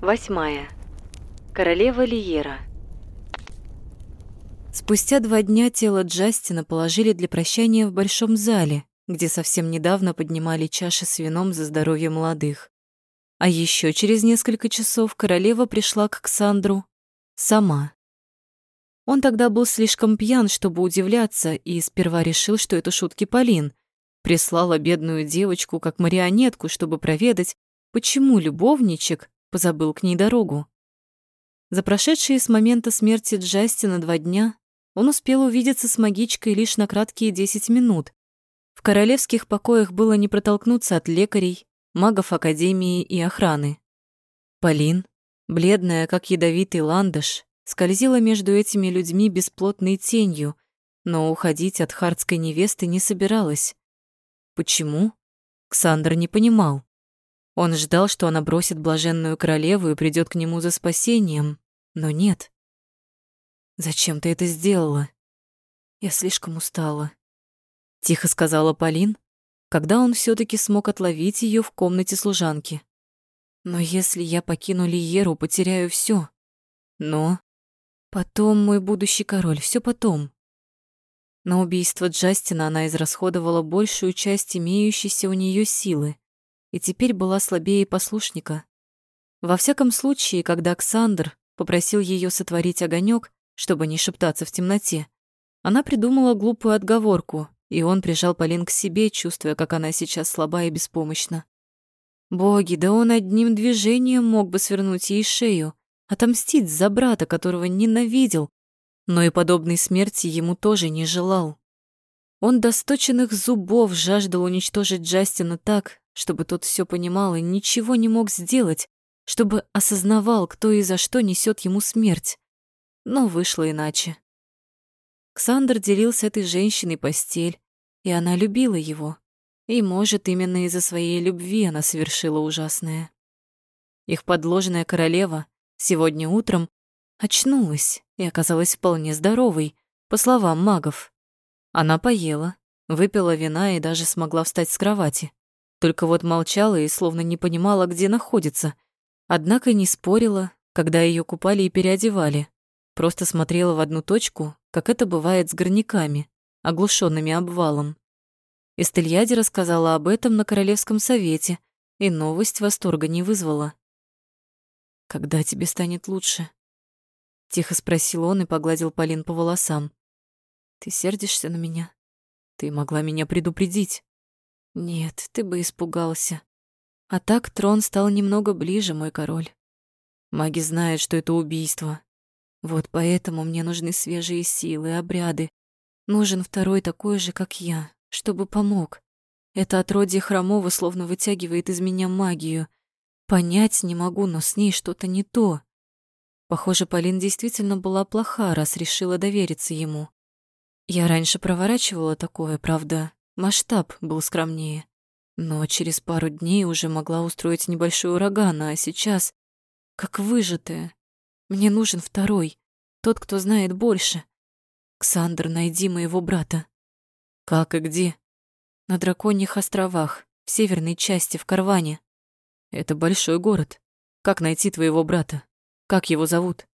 Восьмая. Королева Лиера. Спустя два дня тело Джастина положили для прощания в большом зале, где совсем недавно поднимали чаши с вином за здоровье молодых. А еще через несколько часов королева пришла к Ксандру сама. Он тогда был слишком пьян, чтобы удивляться, и сперва решил, что это шутки Полин. Прислала бедную девочку как марионетку, чтобы проведать, почему любовничек позабыл к ней дорогу. За прошедшие с момента смерти Джастина два дня он успел увидеться с магичкой лишь на краткие десять минут. В королевских покоях было не протолкнуться от лекарей, магов Академии и охраны. Полин, бледная, как ядовитый ландыш, скользила между этими людьми бесплотной тенью, но уходить от хардской невесты не собиралась. Почему? Ксандр не понимал. Он ждал, что она бросит блаженную королеву и придет к нему за спасением, но нет. «Зачем ты это сделала?» «Я слишком устала», — тихо сказала Полин, когда он все таки смог отловить ее в комнате служанки. Но если я покину Лиеру, потеряю все. Но потом мой будущий король, все потом. На убийство Джастина она израсходовала большую часть имеющейся у нее силы и теперь была слабее послушника. Во всяком случае, когда Александр попросил ее сотворить огонек, чтобы не шептаться в темноте, она придумала глупую отговорку и он прижал Полин к себе, чувствуя, как она сейчас слаба и беспомощна. Боги, да он одним движением мог бы свернуть ей шею, отомстить за брата, которого ненавидел, но и подобной смерти ему тоже не желал. Он до сточенных зубов жаждал уничтожить Джастина так, чтобы тот все понимал и ничего не мог сделать, чтобы осознавал, кто и за что несет ему смерть. Но вышло иначе. Ксандр делил с этой женщиной постель, и она любила его. И, может, именно из-за своей любви она совершила ужасное. Их подложенная королева сегодня утром очнулась и оказалась вполне здоровой, по словам магов. Она поела, выпила вина и даже смогла встать с кровати. Только вот молчала и словно не понимала, где находится. Однако не спорила, когда ее купали и переодевали. Просто смотрела в одну точку как это бывает с горняками, оглушенными обвалом. Эстельяди рассказала об этом на Королевском совете, и новость восторга не вызвала. «Когда тебе станет лучше?» Тихо спросил он и погладил Полин по волосам. «Ты сердишься на меня? Ты могла меня предупредить». «Нет, ты бы испугался. А так трон стал немного ближе, мой король. Маги знают, что это убийство, вот поэтому мне нужны свежие силы, обряды. Нужен второй такой же, как я, чтобы помог. Это отродье Хромова словно вытягивает из меня магию. Понять не могу, но с ней что-то не то. Похоже, Полин действительно была плоха, раз решила довериться ему. Я раньше проворачивала такое, правда, масштаб был скромнее. Но через пару дней уже могла устроить небольшой ураган, а сейчас как выжатая. Мне нужен второй, тот, кто знает больше. Ксандр, найди моего брата. Как и где? На Драконьих островах, в северной части, в Карване. Это большой город. Как найти твоего брата? Как его зовут?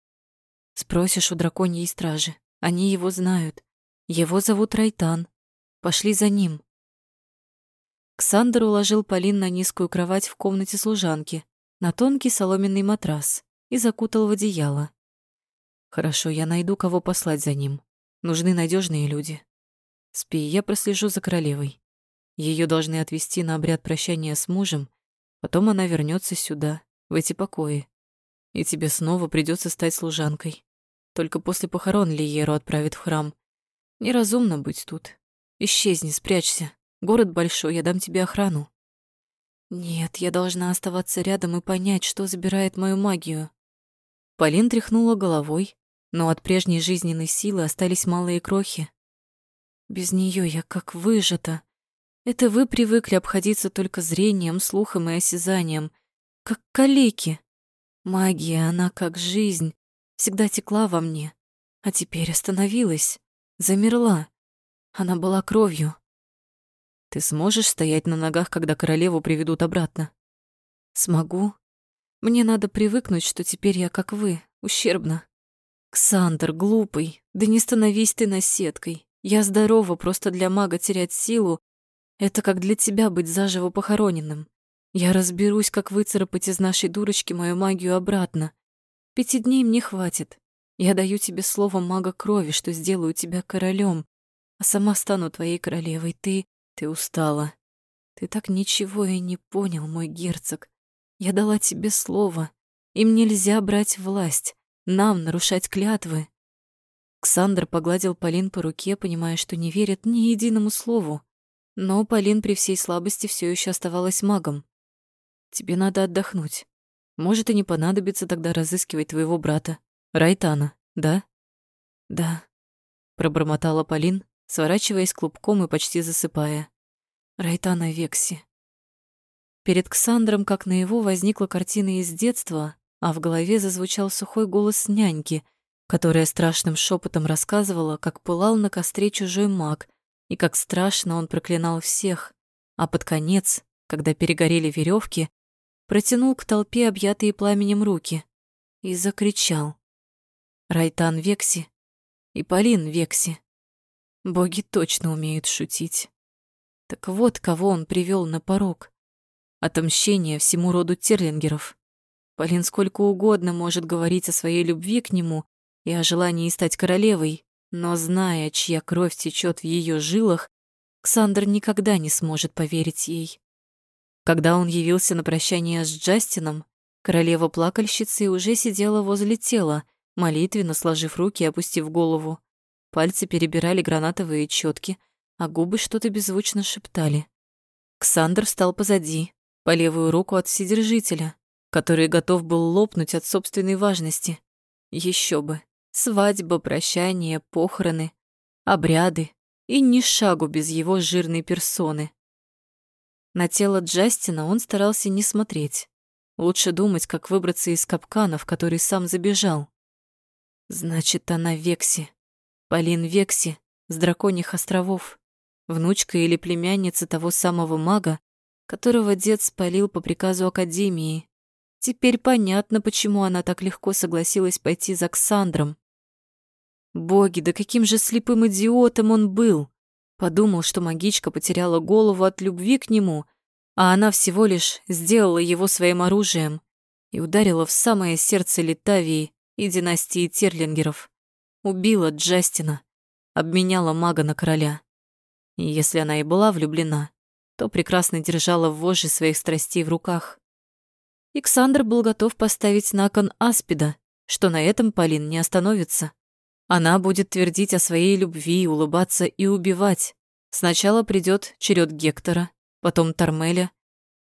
Спросишь у драконьей стражи. Они его знают. Его зовут Райтан. Пошли за ним. Ксандр уложил Полин на низкую кровать в комнате служанки, на тонкий соломенный матрас и закутал в одеяло. Хорошо, я найду, кого послать за ним. Нужны надежные люди. Спи, я прослежу за королевой. Ее должны отвезти на обряд прощания с мужем, потом она вернется сюда, в эти покои. И тебе снова придется стать служанкой. Только после похорон Лиеру отправит в храм. Неразумно быть тут. Исчезни, спрячься. Город большой, я дам тебе охрану. Нет, я должна оставаться рядом и понять, что забирает мою магию. Полин тряхнула головой, но от прежней жизненной силы остались малые крохи. Без нее я как выжата. Это вы привыкли обходиться только зрением, слухом и осязанием, как калеки. Магия, она как жизнь, всегда текла во мне, а теперь остановилась, замерла. Она была кровью. Ты сможешь стоять на ногах, когда королеву приведут обратно? Смогу, Мне надо привыкнуть, что теперь я как вы, ущербна. Ксандр, глупый, да не становись ты наседкой. Я здорова, просто для мага терять силу — это как для тебя быть заживо похороненным. Я разберусь, как выцарапать из нашей дурочки мою магию обратно. Пяти дней мне хватит. Я даю тебе слово мага крови, что сделаю тебя королем, а сама стану твоей королевой. Ты... ты устала. Ты так ничего и не понял, мой герцог. Я дала тебе слово. Им нельзя брать власть. Нам нарушать клятвы. Ксандр погладил Полин по руке, понимая, что не верит ни единому слову. Но Полин при всей слабости все еще оставалась магом. Тебе надо отдохнуть. Может, и не понадобится тогда разыскивать твоего брата. Райтана, да? Да, пробормотала Полин, сворачиваясь клубком и почти засыпая. Райтана Векси. Перед Ксандром, как на его, возникла картина из детства, а в голове зазвучал сухой голос няньки, которая страшным шепотом рассказывала, как пылал на костре чужой маг и как страшно он проклинал всех, а под конец, когда перегорели веревки, протянул к толпе объятые пламенем руки и закричал. Райтан Векси и Полин Векси. Боги точно умеют шутить. Так вот, кого он привел на порог. Отомщение всему роду терлингеров. Полин сколько угодно может говорить о своей любви к нему и о желании стать королевой, но зная, чья кровь течет в ее жилах, Ксандр никогда не сможет поверить ей. Когда он явился на прощание с Джастином, королева плакальщицы уже сидела возле тела, молитвенно сложив руки и опустив голову. Пальцы перебирали гранатовые четки, а губы что-то беззвучно шептали. Ксандр встал позади, по левую руку от вседержителя, который готов был лопнуть от собственной важности. Еще бы. Свадьба, прощание, похороны, обряды и ни шагу без его жирной персоны. На тело Джастина он старался не смотреть. Лучше думать, как выбраться из капкана, в который сам забежал. Значит, она Векси. Полин Векси с Драконьих островов. Внучка или племянница того самого мага, которого дед спалил по приказу Академии. Теперь понятно, почему она так легко согласилась пойти за Ксандром. Боги, да каким же слепым идиотом он был! Подумал, что магичка потеряла голову от любви к нему, а она всего лишь сделала его своим оружием и ударила в самое сердце Литавии и династии Терлингеров. Убила Джастина, обменяла мага на короля. И если она и была влюблена, то прекрасно держала вожжи своих страстей в руках. Александр был готов поставить на кон Аспида, что на этом Полин не остановится. Она будет твердить о своей любви, улыбаться и убивать. Сначала придет черед Гектора, потом Тормеля,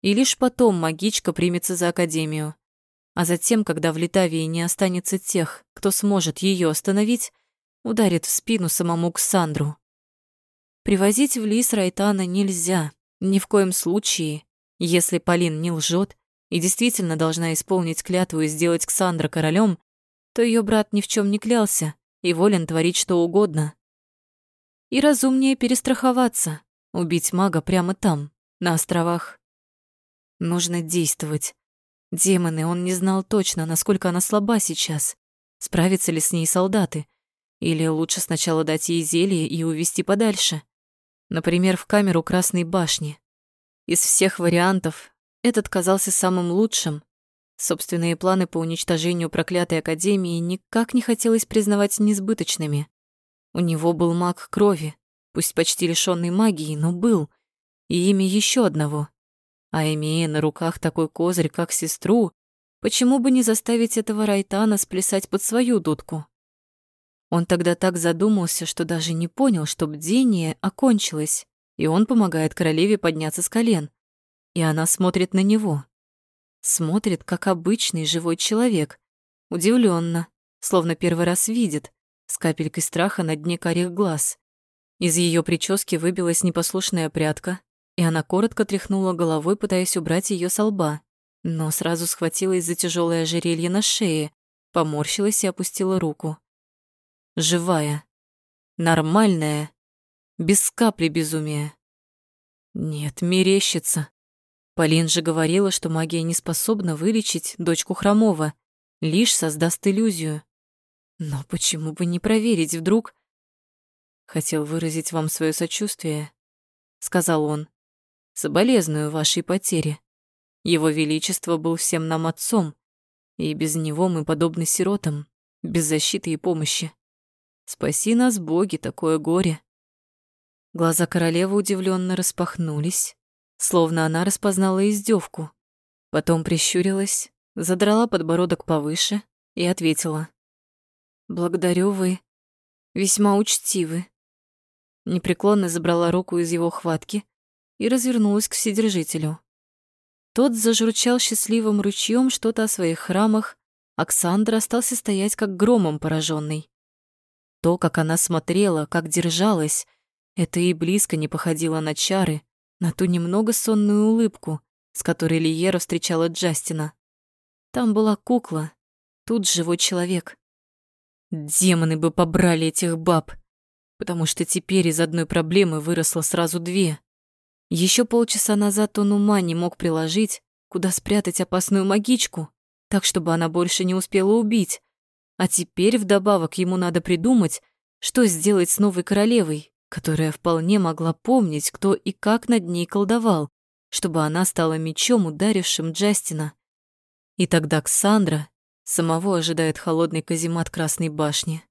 и лишь потом магичка примется за Академию. А затем, когда в Литавии не останется тех, кто сможет ее остановить, ударит в спину самому Ксандру. Привозить в лис Райтана нельзя, ни в коем случае. Если Полин не лжет и действительно должна исполнить клятву и сделать Ксандра королем, то ее брат ни в чем не клялся, и волен творить что угодно. И разумнее перестраховаться, убить мага прямо там, на островах. Нужно действовать. Демоны, он не знал точно, насколько она слаба сейчас. Справятся ли с ней солдаты? Или лучше сначала дать ей зелье и увести подальше? Например, в камеру Красной башни. Из всех вариантов этот казался самым лучшим, Собственные планы по уничтожению проклятой Академии никак не хотелось признавать несбыточными. У него был маг крови, пусть почти лишённый магии, но был, и имя еще одного. А имея на руках такой козырь, как сестру, почему бы не заставить этого Райтана сплясать под свою дудку? Он тогда так задумался, что даже не понял, что бдение окончилось, и он помогает королеве подняться с колен. И она смотрит на него. Смотрит, как обычный живой человек. Удивленно, словно первый раз видит, с капелькой страха на дне карих глаз. Из ее прически выбилась непослушная прядка, и она коротко тряхнула головой, пытаясь убрать ее со лба, но сразу схватилась за тяжелое ожерелье на шее, поморщилась и опустила руку. Живая. Нормальная. Без капли безумия. Нет, мерещится. Полин же говорила, что магия не способна вылечить дочку Хромова, лишь создаст иллюзию. Но почему бы не проверить вдруг? Хотел выразить вам свое сочувствие, сказал он. Соболезную вашей потере. Его Величество был всем нам отцом, и без него мы подобны сиротам, без защиты и помощи. Спаси нас, боги, такое горе. Глаза королевы удивленно распахнулись, словно она распознала издевку. Потом прищурилась, задрала подбородок повыше и ответила. «Благодарю вы. Весьма учтивы». Непреклонно забрала руку из его хватки и развернулась к вседержителю. Тот зажурчал счастливым ручьем что-то о своих храмах, Оксандра остался стоять как громом пораженный. То, как она смотрела, как держалась, это и близко не походило на чары, на ту немного сонную улыбку, с которой Лиера встречала Джастина. Там была кукла, тут живой человек. Демоны бы побрали этих баб, потому что теперь из одной проблемы выросло сразу две. Еще полчаса назад он ума не мог приложить, куда спрятать опасную магичку, так, чтобы она больше не успела убить. А теперь вдобавок ему надо придумать, что сделать с новой королевой, которая вполне могла помнить, кто и как над ней колдовал, чтобы она стала мечом, ударившим Джастина. И тогда Ксандра самого ожидает холодный каземат Красной башни.